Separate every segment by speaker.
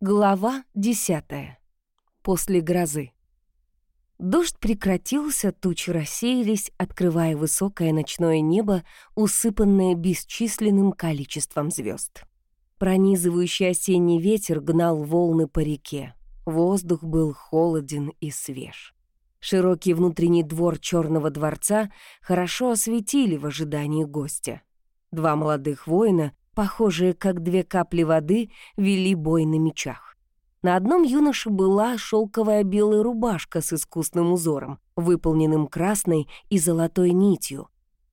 Speaker 1: Глава десятая. После грозы. Дождь прекратился, тучи рассеялись, открывая высокое ночное небо, усыпанное бесчисленным количеством звезд. Пронизывающий осенний ветер гнал волны по реке. Воздух был холоден и свеж. Широкий внутренний двор Черного дворца хорошо осветили в ожидании гостя. Два молодых воина похожие как две капли воды, вели бой на мечах. На одном юноше была шелковая белая рубашка с искусным узором, выполненным красной и золотой нитью,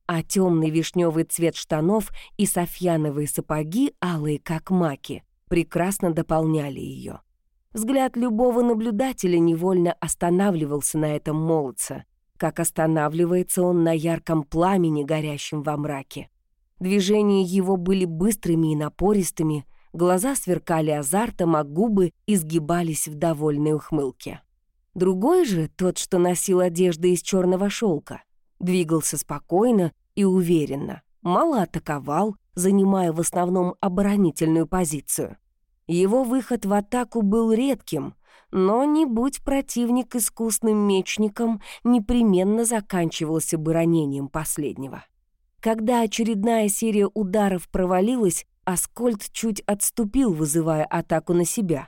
Speaker 1: а темный вишневый цвет штанов и софьяновые сапоги, алые как маки, прекрасно дополняли ее. Взгляд любого наблюдателя невольно останавливался на этом молодце, как останавливается он на ярком пламени, горящем во мраке. Движения его были быстрыми и напористыми, глаза сверкали азартом, а губы изгибались в довольной ухмылке. Другой же, тот, что носил одежды из черного шелка, двигался спокойно и уверенно, мало атаковал, занимая в основном оборонительную позицию. Его выход в атаку был редким, но не будь противник искусным мечником, непременно заканчивался бы ранением последнего. Когда очередная серия ударов провалилась, Аскольд чуть отступил, вызывая атаку на себя.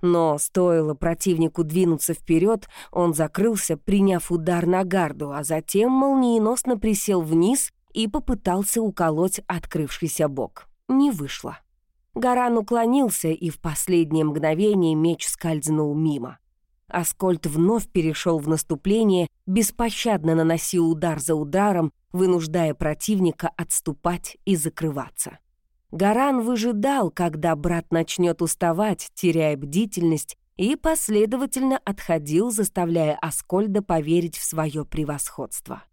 Speaker 1: Но стоило противнику двинуться вперед, он закрылся, приняв удар на гарду, а затем молниеносно присел вниз и попытался уколоть открывшийся бок. Не вышло. Гаран уклонился, и в последнее мгновение меч скользнул мимо. Аскольд вновь перешел в наступление, беспощадно наносил удар за ударом, вынуждая противника отступать и закрываться. Гаран выжидал, когда брат начнет уставать, теряя бдительность, и последовательно отходил, заставляя Аскольда поверить в свое превосходство.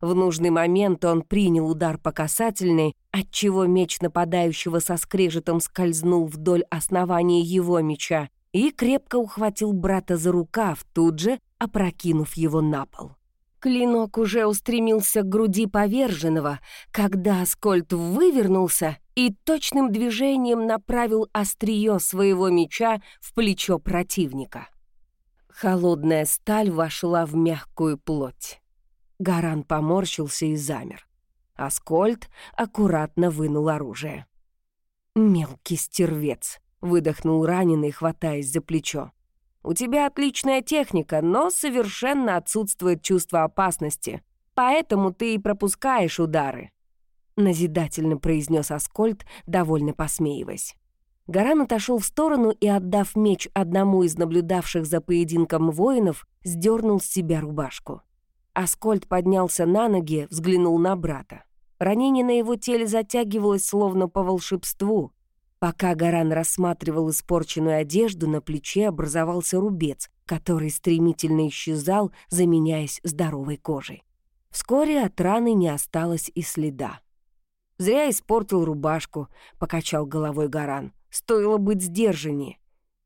Speaker 1: В нужный момент он принял удар по касательной, отчего меч нападающего со скрежетом скользнул вдоль основания его меча и крепко ухватил брата за рукав, тут же опрокинув его на пол. Клинок уже устремился к груди поверженного, когда Аскольд вывернулся и точным движением направил острие своего меча в плечо противника. Холодная сталь вошла в мягкую плоть. Гаран поморщился и замер. Аскольд аккуратно вынул оружие. «Мелкий стервец», — выдохнул раненый, хватаясь за плечо. У тебя отличная техника, но совершенно отсутствует чувство опасности. Поэтому ты и пропускаешь удары», — назидательно произнес Аскольд, довольно посмеиваясь. Гаран отошел в сторону и, отдав меч одному из наблюдавших за поединком воинов, сдернул с себя рубашку. Аскольд поднялся на ноги, взглянул на брата. Ранение на его теле затягивалось словно по волшебству. Пока Гаран рассматривал испорченную одежду, на плече образовался рубец, который стремительно исчезал, заменяясь здоровой кожей. Вскоре от раны не осталось и следа. «Зря испортил рубашку», — покачал головой Гаран. «Стоило быть сдержаннее».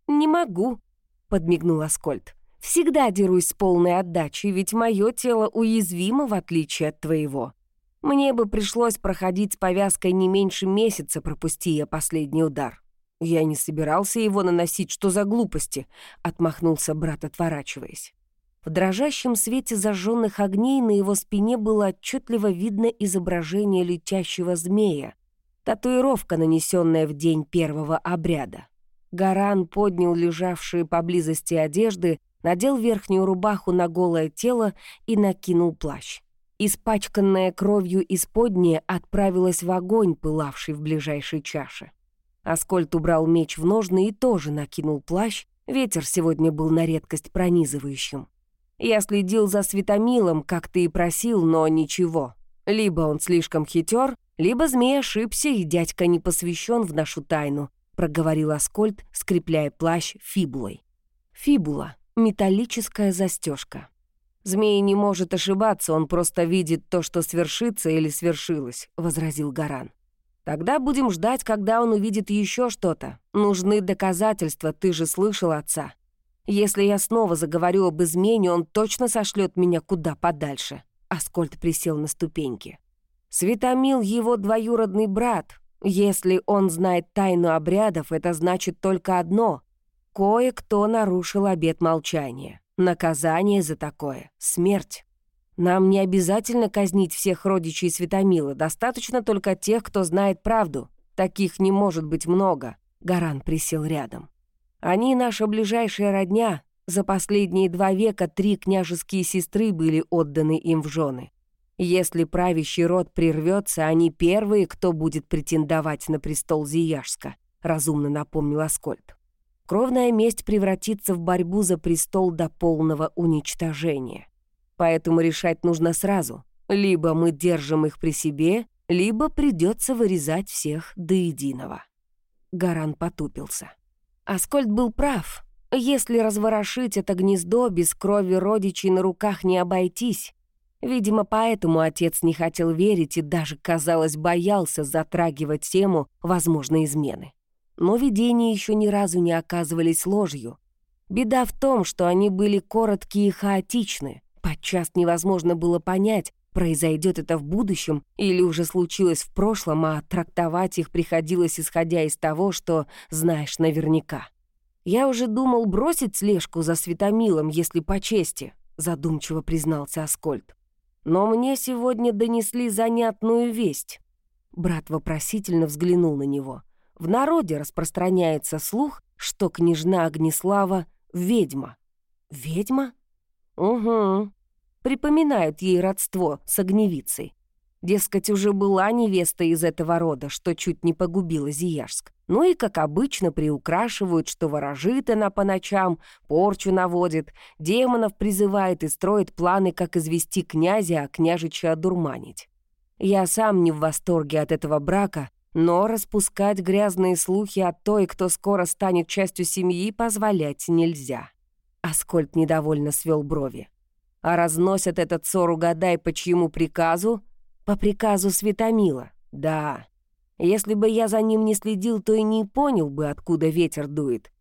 Speaker 1: «Не могу», — подмигнул Аскольд. «Всегда дерусь с полной отдачей, ведь мое тело уязвимо, в отличие от твоего. Мне бы пришлось проходить с повязкой не меньше месяца, пропусти я последний удар. Я не собирался его наносить, что за глупости, отмахнулся брат, отворачиваясь. В дрожащем свете зажженных огней на его спине было отчетливо видно изображение летящего змея, татуировка, нанесенная в день первого обряда. Гаран поднял лежавшие поблизости одежды, надел верхнюю рубаху на голое тело и накинул плащ. Испачканная кровью исподнее отправилась в огонь, пылавший в ближайшей чаше. Аскольд убрал меч в ножны и тоже накинул плащ, ветер сегодня был на редкость пронизывающим. Я следил за Светомилом, как ты и просил, но ничего. Либо он слишком хитер, либо змей ошибся, и дядька не посвящен в нашу тайну, проговорил Аскольд, скрепляя плащ фибулой. Фибула — металлическая застежка. «Змей не может ошибаться, он просто видит то, что свершится или свершилось», — возразил Гаран. «Тогда будем ждать, когда он увидит еще что-то. Нужны доказательства, ты же слышал отца. Если я снова заговорю об измене, он точно сошлет меня куда подальше». Аскольд присел на ступеньки. «Светомил его двоюродный брат. Если он знает тайну обрядов, это значит только одно. кое-кто нарушил обет молчания. Наказание за такое — смерть. Нам не обязательно казнить всех родичей Светомила, достаточно только тех, кто знает правду. Таких не может быть много. Гаран присел рядом. Они наша ближайшая родня. За последние два века три княжеские сестры были отданы им в жены. Если правящий род прервется, они первые, кто будет претендовать на престол Зияшска, разумно напомнил Аскольд. Кровная месть превратится в борьбу за престол до полного уничтожения. Поэтому решать нужно сразу. Либо мы держим их при себе, либо придется вырезать всех до единого. Гаран потупился. Аскольд был прав. Если разворошить это гнездо, без крови родичей на руках не обойтись. Видимо, поэтому отец не хотел верить и даже, казалось, боялся затрагивать тему возможной измены. Но видения еще ни разу не оказывались ложью. Беда в том, что они были короткие и хаотичны. Подчас невозможно было понять, произойдет это в будущем или уже случилось в прошлом, а трактовать их приходилось исходя из того, что знаешь наверняка. «Я уже думал бросить слежку за Светомилом, если по чести», задумчиво признался Аскольд. «Но мне сегодня донесли занятную весть». Брат вопросительно взглянул на него. В народе распространяется слух, что княжна Огнеслава — ведьма. «Ведьма?» «Угу припоминают ей родство с огневицей. Дескать, уже была невеста из этого рода, что чуть не погубила Зияжск. Ну и, как обычно, приукрашивают, что ворожит она по ночам, порчу наводит, демонов призывает и строит планы, как извести князя, а княжича одурманить. Я сам не в восторге от этого брака, но распускать грязные слухи от той, кто скоро станет частью семьи, позволять нельзя. Аскольд недовольно свел брови а разносят этот ссор угадай по чьему приказу? По приказу Светомила, да. Если бы я за ним не следил, то и не понял бы, откуда ветер дует.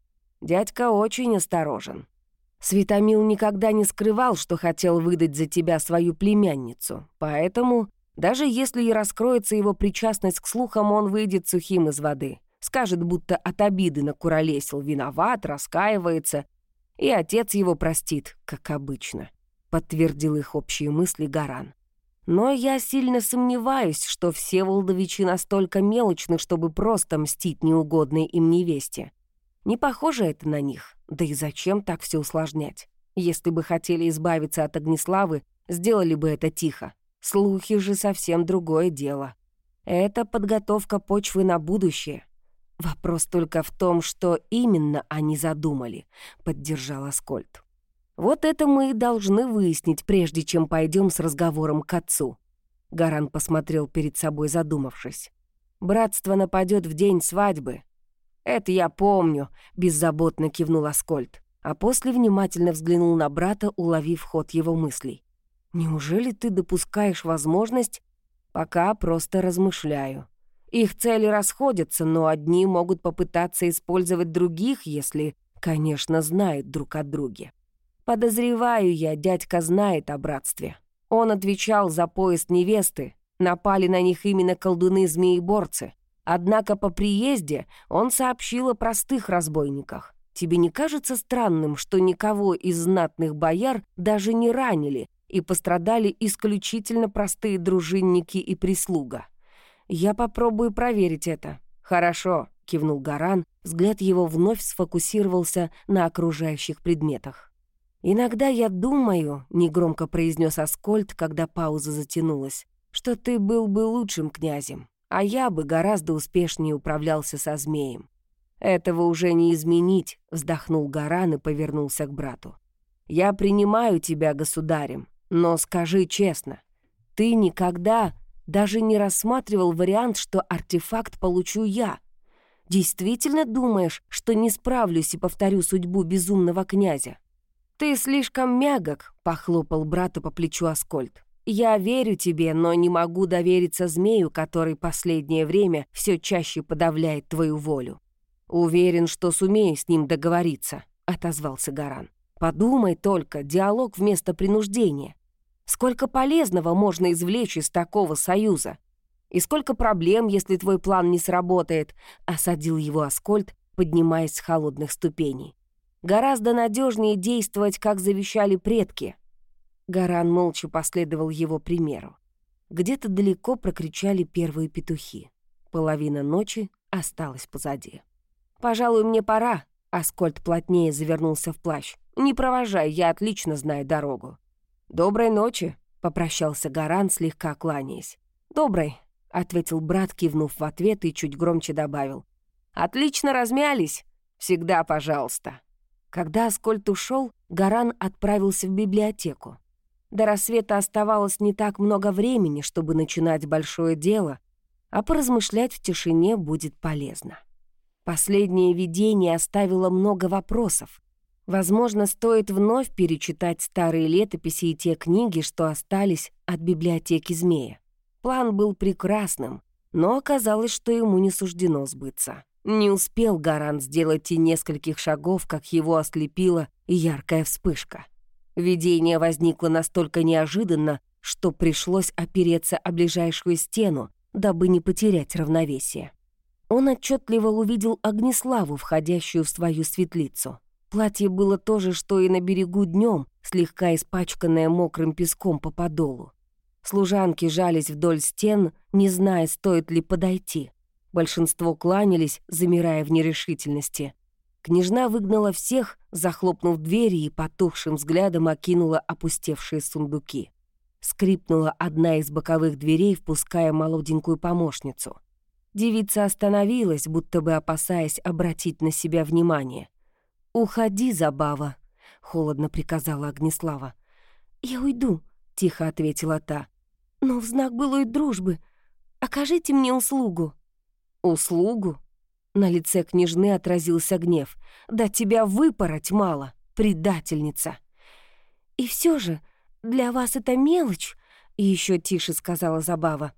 Speaker 1: Дядька очень осторожен. Светомил никогда не скрывал, что хотел выдать за тебя свою племянницу, поэтому, даже если и раскроется его причастность к слухам, он выйдет сухим из воды. Скажет, будто от обиды накуролесил, виноват, раскаивается, и отец его простит, как обычно подтвердил их общие мысли Гаран. Но я сильно сомневаюсь, что все волдовичи настолько мелочны, чтобы просто мстить неугодной им невесте. Не похоже это на них, да и зачем так все усложнять? Если бы хотели избавиться от Огнеславы, сделали бы это тихо. Слухи же совсем другое дело. Это подготовка почвы на будущее. Вопрос только в том, что именно они задумали, поддержал Аскольд. Вот это мы и должны выяснить, прежде чем пойдем с разговором к отцу. Гаран посмотрел перед собой, задумавшись. Братство нападет в день свадьбы. Это я помню, беззаботно кивнул Аскольд, а после внимательно взглянул на брата, уловив ход его мыслей. Неужели ты допускаешь возможность? Пока просто размышляю. Их цели расходятся, но одни могут попытаться использовать других, если, конечно, знают друг о друге. Подозреваю я, дядька знает о братстве. Он отвечал за поезд невесты, напали на них именно колдуны-змееборцы. Однако по приезде он сообщил о простых разбойниках. Тебе не кажется странным, что никого из знатных бояр даже не ранили, и пострадали исключительно простые дружинники и прислуга? Я попробую проверить это. Хорошо, кивнул Гаран, взгляд его вновь сфокусировался на окружающих предметах. «Иногда я думаю», — негромко произнес Аскольд, когда пауза затянулась, «что ты был бы лучшим князем, а я бы гораздо успешнее управлялся со змеем». «Этого уже не изменить», — вздохнул Гаран и повернулся к брату. «Я принимаю тебя государем, но скажи честно, ты никогда даже не рассматривал вариант, что артефакт получу я. Действительно думаешь, что не справлюсь и повторю судьбу безумного князя?» «Ты слишком мягок», — похлопал брату по плечу Аскольд. «Я верю тебе, но не могу довериться змею, который последнее время все чаще подавляет твою волю». «Уверен, что сумею с ним договориться», — отозвался Гаран. «Подумай только, диалог вместо принуждения. Сколько полезного можно извлечь из такого союза? И сколько проблем, если твой план не сработает?» — осадил его Аскольд, поднимаясь с холодных ступеней. Гораздо надежнее действовать, как завещали предки. Гаран молча последовал его примеру. Где-то далеко прокричали первые петухи. Половина ночи осталась позади. «Пожалуй, мне пора», — Аскольд плотнее завернулся в плащ. «Не провожай, я отлично знаю дорогу». «Доброй ночи», — попрощался Гаран, слегка кланяясь. «Доброй», — ответил брат, кивнув в ответ и чуть громче добавил. «Отлично размялись. Всегда пожалуйста». Когда Аскольд ушел, Гаран отправился в библиотеку. До рассвета оставалось не так много времени, чтобы начинать большое дело, а поразмышлять в тишине будет полезно. Последнее видение оставило много вопросов. Возможно, стоит вновь перечитать старые летописи и те книги, что остались от библиотеки змея. План был прекрасным, но оказалось, что ему не суждено сбыться. Не успел Гарант сделать и нескольких шагов, как его ослепила яркая вспышка. Видение возникло настолько неожиданно, что пришлось опереться о ближайшую стену, дабы не потерять равновесие. Он отчетливо увидел Огнеславу, входящую в свою светлицу. Платье было то же, что и на берегу днем, слегка испачканное мокрым песком по подолу. Служанки жались вдоль стен, не зная, стоит ли подойти. Большинство кланялись, замирая в нерешительности. Княжна выгнала всех, захлопнув двери и потухшим взглядом окинула опустевшие сундуки. Скрипнула одна из боковых дверей, впуская молоденькую помощницу. Девица остановилась, будто бы опасаясь обратить на себя внимание. «Уходи, Забава», — холодно приказала Огнеслава. «Я уйду», — тихо ответила та. «Но в знак былой дружбы окажите мне услугу». «Услугу?» На лице княжны отразился гнев. «Да тебя выпороть мало, предательница!» «И все же, для вас это мелочь?» Еще тише сказала Забава.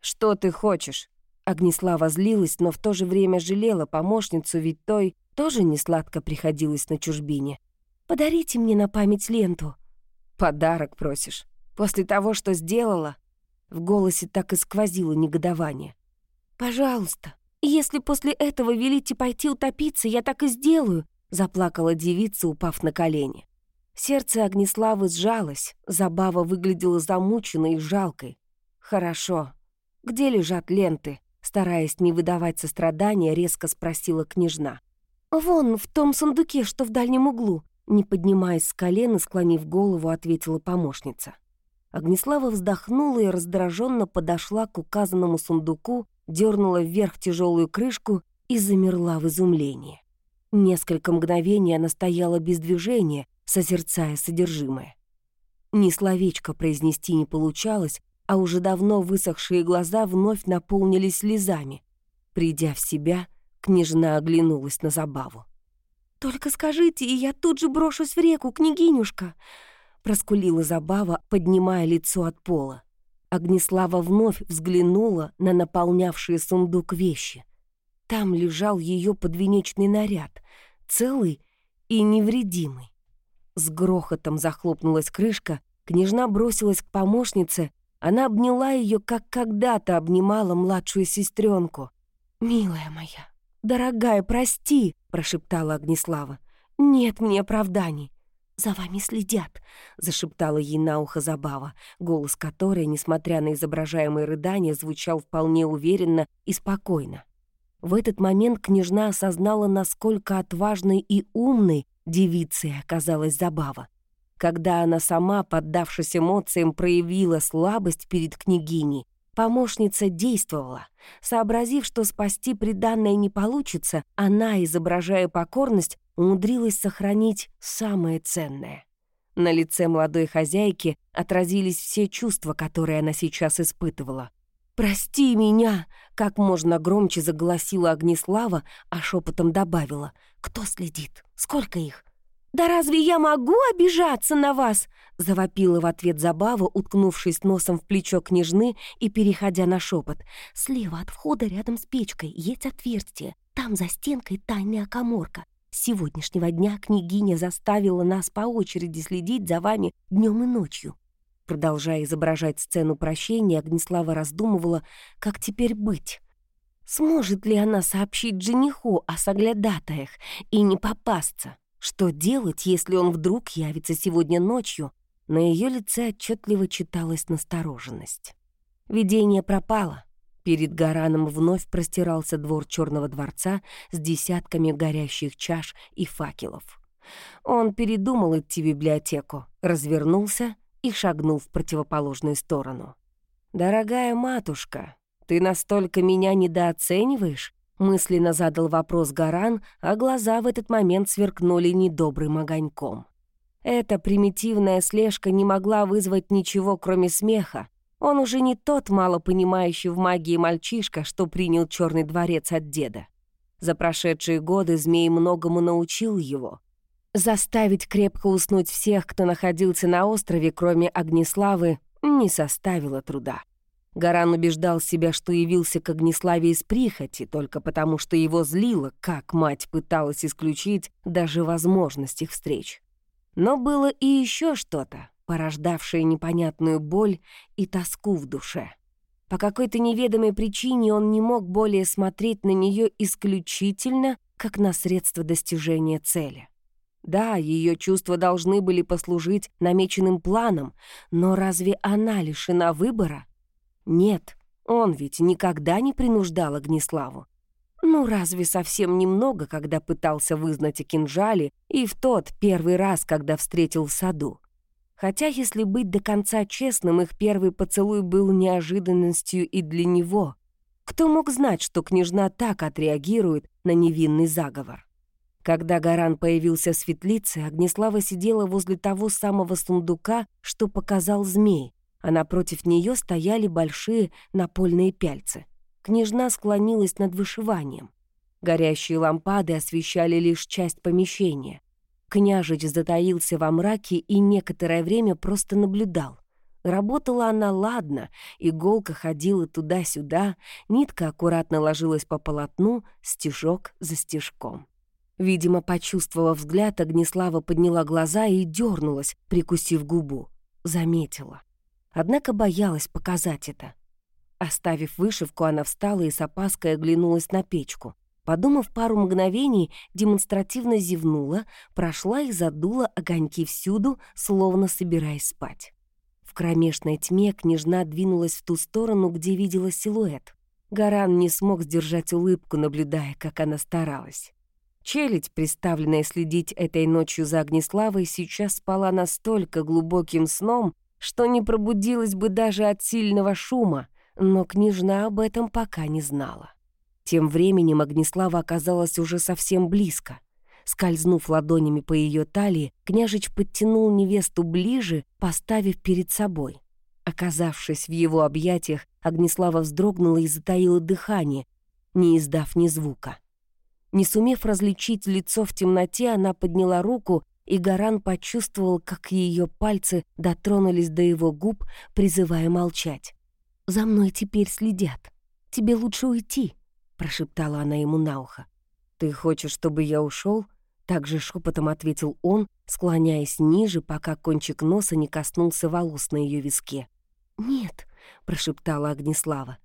Speaker 1: «Что ты хочешь?» Огнеслава злилась, но в то же время жалела помощницу, ведь той тоже не сладко приходилось на чужбине. «Подарите мне на память ленту». «Подарок просишь? После того, что сделала?» В голосе так и сквозило негодование. «Пожалуйста, если после этого велите пойти утопиться, я так и сделаю», — заплакала девица, упав на колени. Сердце Огнеславы сжалось, забава выглядела замученной и жалкой. «Хорошо. Где лежат ленты?» Стараясь не выдавать сострадания, резко спросила княжна. «Вон, в том сундуке, что в дальнем углу», не поднимаясь с колен и склонив голову, ответила помощница. Огнеслава вздохнула и раздраженно подошла к указанному сундуку, дернула вверх тяжелую крышку и замерла в изумлении. Несколько мгновений она стояла без движения, созерцая содержимое. Ни словечко произнести не получалось, а уже давно высохшие глаза вновь наполнились слезами. Придя в себя, княжна оглянулась на забаву. «Только скажите, и я тут же брошусь в реку, княгинюшка!» проскулила забава, поднимая лицо от пола. Огнеслава вновь взглянула на наполнявшие сундук вещи. Там лежал ее подвенечный наряд, целый и невредимый. С грохотом захлопнулась крышка, княжна бросилась к помощнице, она обняла ее, как когда-то обнимала младшую сестренку. «Милая моя, дорогая, прости!» — прошептала Огнеслава. «Нет мне оправданий. «За вами следят», — зашептала ей на ухо Забава, голос которой, несмотря на изображаемые рыдания, звучал вполне уверенно и спокойно. В этот момент княжна осознала, насколько отважной и умной девицей оказалась Забава. Когда она сама, поддавшись эмоциям, проявила слабость перед княгиней, помощница действовала. Сообразив, что спасти приданное не получится, она, изображая покорность, умудрилась сохранить самое ценное. На лице молодой хозяйки отразились все чувства, которые она сейчас испытывала. «Прости меня!» — как можно громче заголосила Огнеслава, а шепотом добавила. «Кто следит? Сколько их?» «Да разве я могу обижаться на вас?» — завопила в ответ Забава, уткнувшись носом в плечо княжны и переходя на шепот. «Слева от входа рядом с печкой есть отверстие. Там за стенкой тайная коморка. С сегодняшнего дня княгиня заставила нас по очереди следить за вами днем и ночью. Продолжая изображать сцену прощения, Огнеслава раздумывала, как теперь быть. Сможет ли она сообщить жениху о соглядатаях и не попасться? Что делать, если он вдруг явится сегодня ночью? На ее лице отчетливо читалась настороженность. Видение пропало. Перед Гараном вновь простирался двор Черного дворца с десятками горящих чаш и факелов. Он передумал идти в библиотеку, развернулся и шагнул в противоположную сторону. «Дорогая матушка, ты настолько меня недооцениваешь?» Мысленно задал вопрос Гаран, а глаза в этот момент сверкнули недобрым огоньком. Эта примитивная слежка не могла вызвать ничего, кроме смеха, он уже не тот мало понимающий в магии мальчишка, что принял черный дворец от деда. За прошедшие годы змей многому научил его. Заставить крепко уснуть всех, кто находился на острове, кроме Огнеславы, не составило труда. Гаран убеждал себя, что явился к Огнеславе из прихоти, только потому что его злило, как мать пыталась исключить даже возможность их встреч. Но было и еще что-то, порождавшее непонятную боль и тоску в душе. По какой-то неведомой причине он не мог более смотреть на нее исключительно как на средство достижения цели. Да, ее чувства должны были послужить намеченным планом, но разве она лишена выбора? Нет, он ведь никогда не принуждал Огнеславу. Ну, разве совсем немного, когда пытался вызнать о кинжале, и в тот первый раз, когда встретил в саду. Хотя, если быть до конца честным, их первый поцелуй был неожиданностью и для него. Кто мог знать, что княжна так отреагирует на невинный заговор? Когда Гаран появился в светлице, Огнеслава сидела возле того самого сундука, что показал змей, а напротив нее стояли большие напольные пяльцы. Княжна склонилась над вышиванием. Горящие лампады освещали лишь часть помещения. Княжич затаился во мраке и некоторое время просто наблюдал. Работала она ладно, иголка ходила туда-сюда, нитка аккуратно ложилась по полотну, стежок за стежком. Видимо, почувствовав взгляд, Огнеслава подняла глаза и дернулась, прикусив губу. Заметила. Однако боялась показать это. Оставив вышивку, она встала и с опаской оглянулась на печку. Подумав пару мгновений, демонстративно зевнула, прошла и задула огоньки всюду, словно собираясь спать. В кромешной тьме княжна двинулась в ту сторону, где видела силуэт. Гаран не смог сдержать улыбку, наблюдая, как она старалась. Челядь, приставленная следить этой ночью за Огнеславой, сейчас спала настолько глубоким сном, что не пробудилась бы даже от сильного шума, но княжна об этом пока не знала. Тем временем Огнеслава оказалась уже совсем близко. Скользнув ладонями по ее талии, княжич подтянул невесту ближе, поставив перед собой. Оказавшись в его объятиях, Огнеслава вздрогнула и затаила дыхание, не издав ни звука. Не сумев различить лицо в темноте, она подняла руку, и Гаран почувствовал, как ее пальцы дотронулись до его губ, призывая молчать. «За мной теперь следят. Тебе лучше уйти», — прошептала она ему на ухо. «Ты хочешь, чтобы я ушел? Также шепотом ответил он, склоняясь ниже, пока кончик носа не коснулся волос на ее виске. «Нет», — прошептала Огнеслава,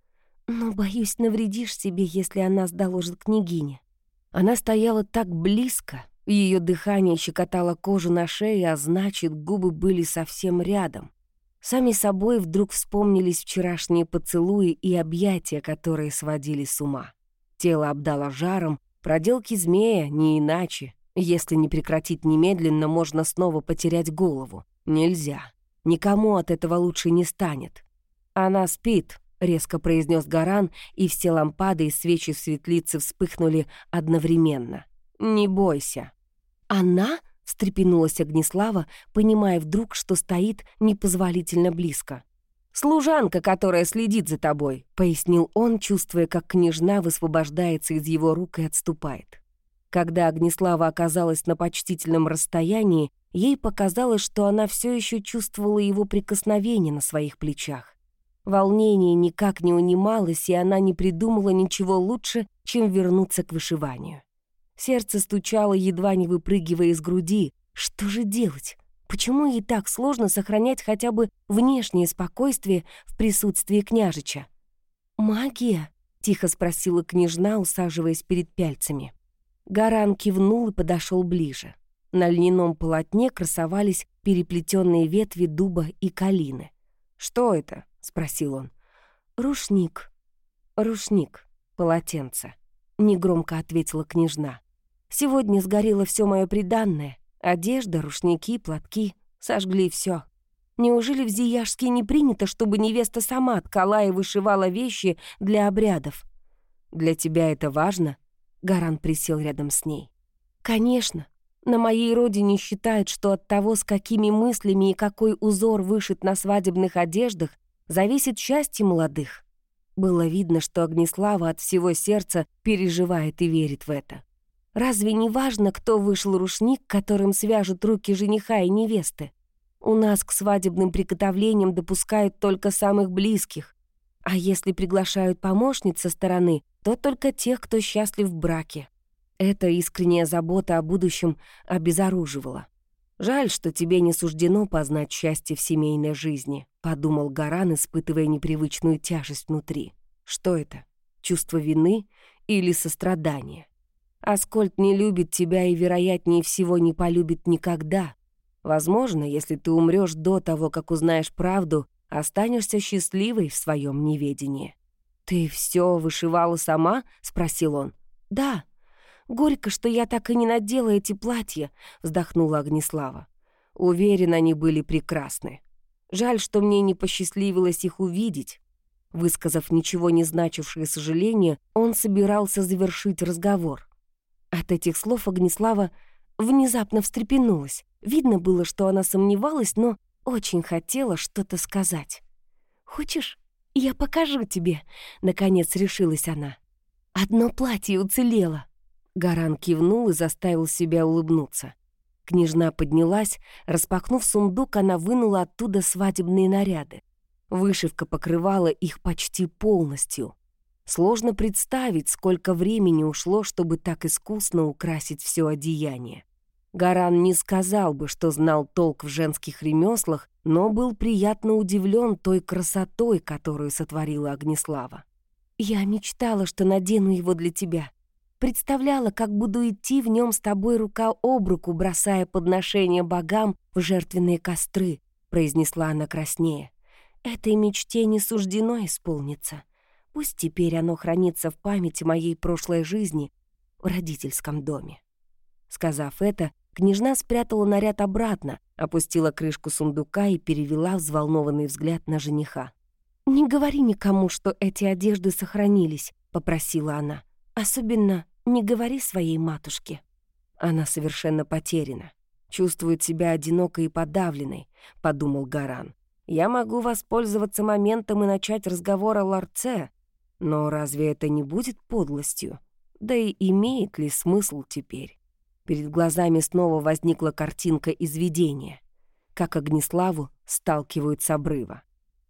Speaker 1: «но, боюсь, навредишь себе, если она доложит княгине». Она стояла так близко, ее дыхание щекотало кожу на шее, а значит, губы были совсем рядом. Сами собой вдруг вспомнились вчерашние поцелуи и объятия, которые сводили с ума. Тело обдало жаром, проделки змея не иначе. Если не прекратить немедленно, можно снова потерять голову. Нельзя. Никому от этого лучше не станет. «Она спит», — резко произнес Гаран, и все лампады и свечи в светлице вспыхнули одновременно. «Не бойся». «Она?» — встрепенулась Огнеслава, понимая вдруг, что стоит непозволительно близко. «Служанка, которая следит за тобой», — пояснил он, чувствуя, как княжна высвобождается из его рук и отступает. Когда Огнеслава оказалась на почтительном расстоянии, ей показалось, что она все еще чувствовала его прикосновение на своих плечах. Волнение никак не унималось, и она не придумала ничего лучше, чем вернуться к вышиванию. Сердце стучало, едва не выпрыгивая из груди. Что же делать? Почему ей так сложно сохранять хотя бы внешнее спокойствие в присутствии княжича? «Магия?» — тихо спросила княжна, усаживаясь перед пяльцами. Гаран кивнул и подошел ближе. На льняном полотне красовались переплетенные ветви дуба и калины. «Что это?» — спросил он. «Рушник. Рушник. Полотенце», — негромко ответила княжна. «Сегодня сгорело все мое приданное. Одежда, рушники, платки. Сожгли все. Неужели в Зияшске не принято, чтобы невеста сама ткала и вышивала вещи для обрядов? Для тебя это важно?» Гаран присел рядом с ней. «Конечно. На моей родине считают, что от того, с какими мыслями и какой узор вышит на свадебных одеждах, зависит счастье молодых. Было видно, что Огнеслава от всего сердца переживает и верит в это. Разве не важно, кто вышел рушник, которым свяжут руки жениха и невесты? У нас к свадебным приготовлениям допускают только самых близких. А если приглашают помощниц со стороны, то только тех, кто счастлив в браке. Эта искренняя забота о будущем обезоруживала. «Жаль, что тебе не суждено познать счастье в семейной жизни», — подумал Гаран, испытывая непривычную тяжесть внутри. «Что это? Чувство вины или сострадание? Аскольд не любит тебя и, вероятнее всего, не полюбит никогда. Возможно, если ты умрешь до того, как узнаешь правду, останешься счастливой в своем неведении». «Ты все вышивала сама?» — спросил он. «Да», «Горько, что я так и не надела эти платья», — вздохнула Огнеслава. Уверен, они были прекрасны. Жаль, что мне не посчастливилось их увидеть. Высказав ничего не значившее сожаление, он собирался завершить разговор. От этих слов Огнеслава внезапно встрепенулась. Видно было, что она сомневалась, но очень хотела что-то сказать. «Хочешь, я покажу тебе?» — наконец решилась она. «Одно платье уцелело. Гаран кивнул и заставил себя улыбнуться. Княжна поднялась, распахнув сундук, она вынула оттуда свадебные наряды. Вышивка покрывала их почти полностью. Сложно представить, сколько времени ушло, чтобы так искусно украсить все одеяние. Гаран не сказал бы, что знал толк в женских ремеслах, но был приятно удивлен той красотой, которую сотворила Огнеслава. «Я мечтала, что надену его для тебя», Представляла, как буду идти в нем с тобой рука об руку, бросая подношения богам в жертвенные костры», — произнесла она краснее. «Этой мечте не суждено исполниться. Пусть теперь оно хранится в памяти моей прошлой жизни в родительском доме». Сказав это, княжна спрятала наряд обратно, опустила крышку сундука и перевела взволнованный взгляд на жениха. «Не говори никому, что эти одежды сохранились», — попросила она. «Особенно не говори своей матушке. Она совершенно потеряна. Чувствует себя одинокой и подавленной, подумал Гаран. Я могу воспользоваться моментом и начать разговор о ларце, но разве это не будет подлостью? Да и имеет ли смысл теперь? Перед глазами снова возникла картинка из видения, как Огнеславу сталкивают с обрыва.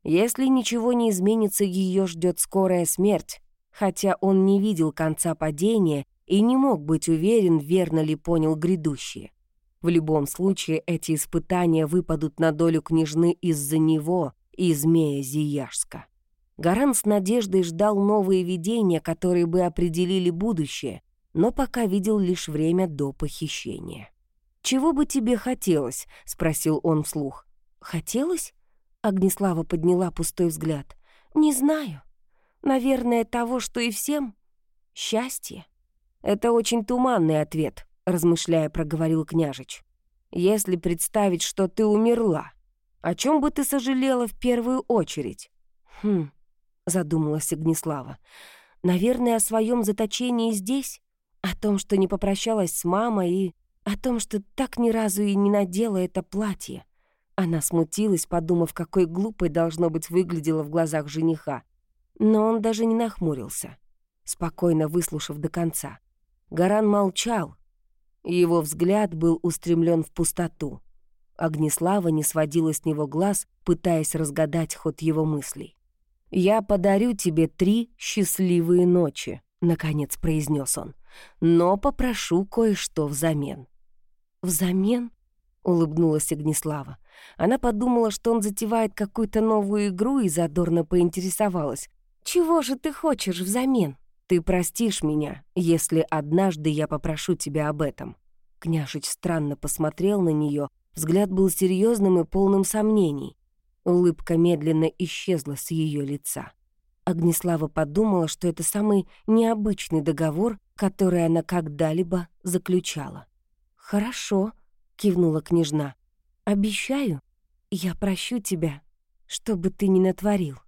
Speaker 1: Если ничего не изменится, ее ждет скорая смерть, хотя он не видел конца падения и не мог быть уверен, верно ли понял грядущее. В любом случае, эти испытания выпадут на долю княжны из-за него и змея Зияшска. Гаран с надеждой ждал новые видения, которые бы определили будущее, но пока видел лишь время до похищения. «Чего бы тебе хотелось?» — спросил он вслух. «Хотелось?» — Огнеслава подняла пустой взгляд. «Не знаю. Наверное, того, что и всем. Счастье. Это очень туманный ответ, размышляя, проговорил княжич. Если представить, что ты умерла, о чем бы ты сожалела в первую очередь? Хм, задумалась Огнеслава. Наверное, о своем заточении здесь, о том, что не попрощалась с мамой и о том, что так ни разу и не надела это платье. Она смутилась, подумав, какой глупой должно быть выглядело в глазах жениха. Но он даже не нахмурился, спокойно выслушав до конца. Гаран молчал. Его взгляд был устремлен в пустоту. Огнеслава не сводила с него глаз, пытаясь разгадать ход его мыслей. «Я подарю тебе три счастливые ночи», — наконец произнес он, «но попрошу кое-что взамен». «Взамен?» — улыбнулась Огнеслава. Она подумала, что он затевает какую-то новую игру и задорно поинтересовалась. «Чего же ты хочешь взамен?» «Ты простишь меня, если однажды я попрошу тебя об этом». Княжич странно посмотрел на нее, взгляд был серьезным и полным сомнений. Улыбка медленно исчезла с ее лица. Огнеслава подумала, что это самый необычный договор, который она когда-либо заключала. «Хорошо», — кивнула княжна. «Обещаю, я прощу тебя, что бы ты ни натворил».